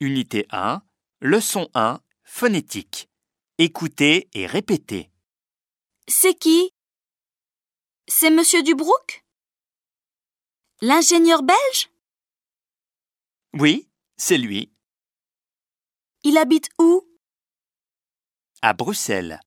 Unité 1, leçon 1, phonétique. Écoutez et répétez. C'est qui? C'est Monsieur Dubrouk? L'ingénieur belge? Oui, c'est lui, Il habite où? À Bruxelles.